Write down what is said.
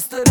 słyszysz